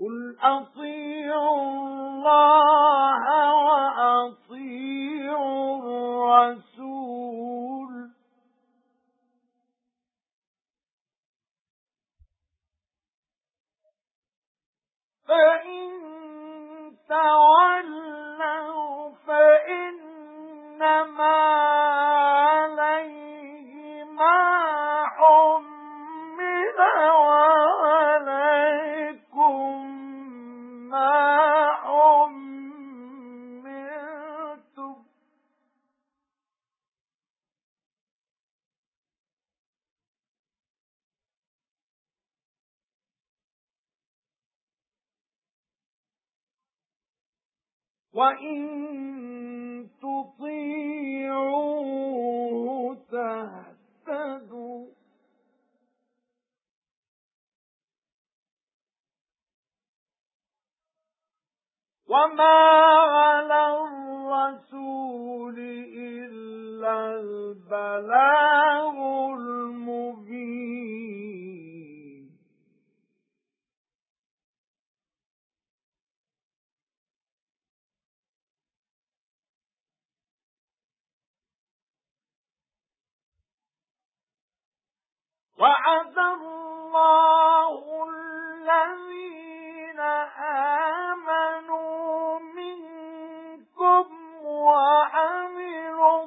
قُلْ أَطِيعُوا اللَّهَ وَأَطِيعُوا الرَّسُولَ فَإِن تَوَلَّوْا وَإِن تُطِيعُوهُ تَهْتَدُوا وَمَا عَلَى الرَّسُولِ إِلَّا الْبَلَاغُ وَعَدَ اللَّهُ الَّذِينَ آمَنُوا مِنكُمْ وَعَمِلُوا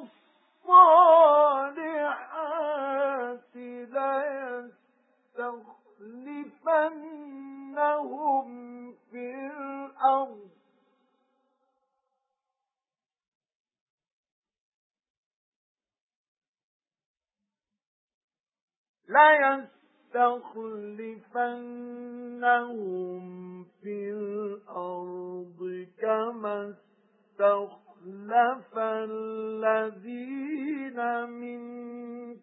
الصَّالِحَاتِ لَيَسْتَخْلِفَنَّهُمْ فِي الْأَرْضِ. لَيَسْتَخْلِفَنَّهُمْ فِي الْأَرْضِ كَمَا اسْتَخْلَفَ الَّذِينَ مِنْ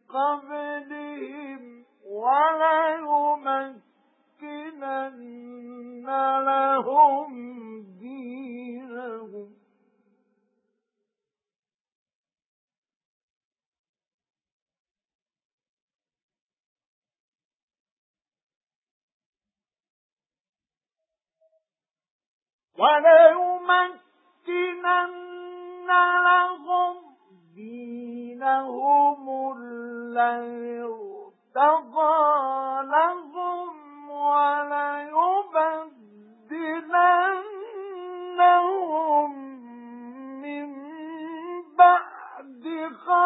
قَبْلِهِمْ وَلَيُمَكِّنَنَّ لَهُمْ وَلَيُمَكِّنَنَّ لَهُمْ دِينَهُمُ الَّذِي ارْتَضَى لَهُمْ وَلَيُبَدِّلَنَّهُمْ مِنْ بَعْدِ خَوْفِهِمْ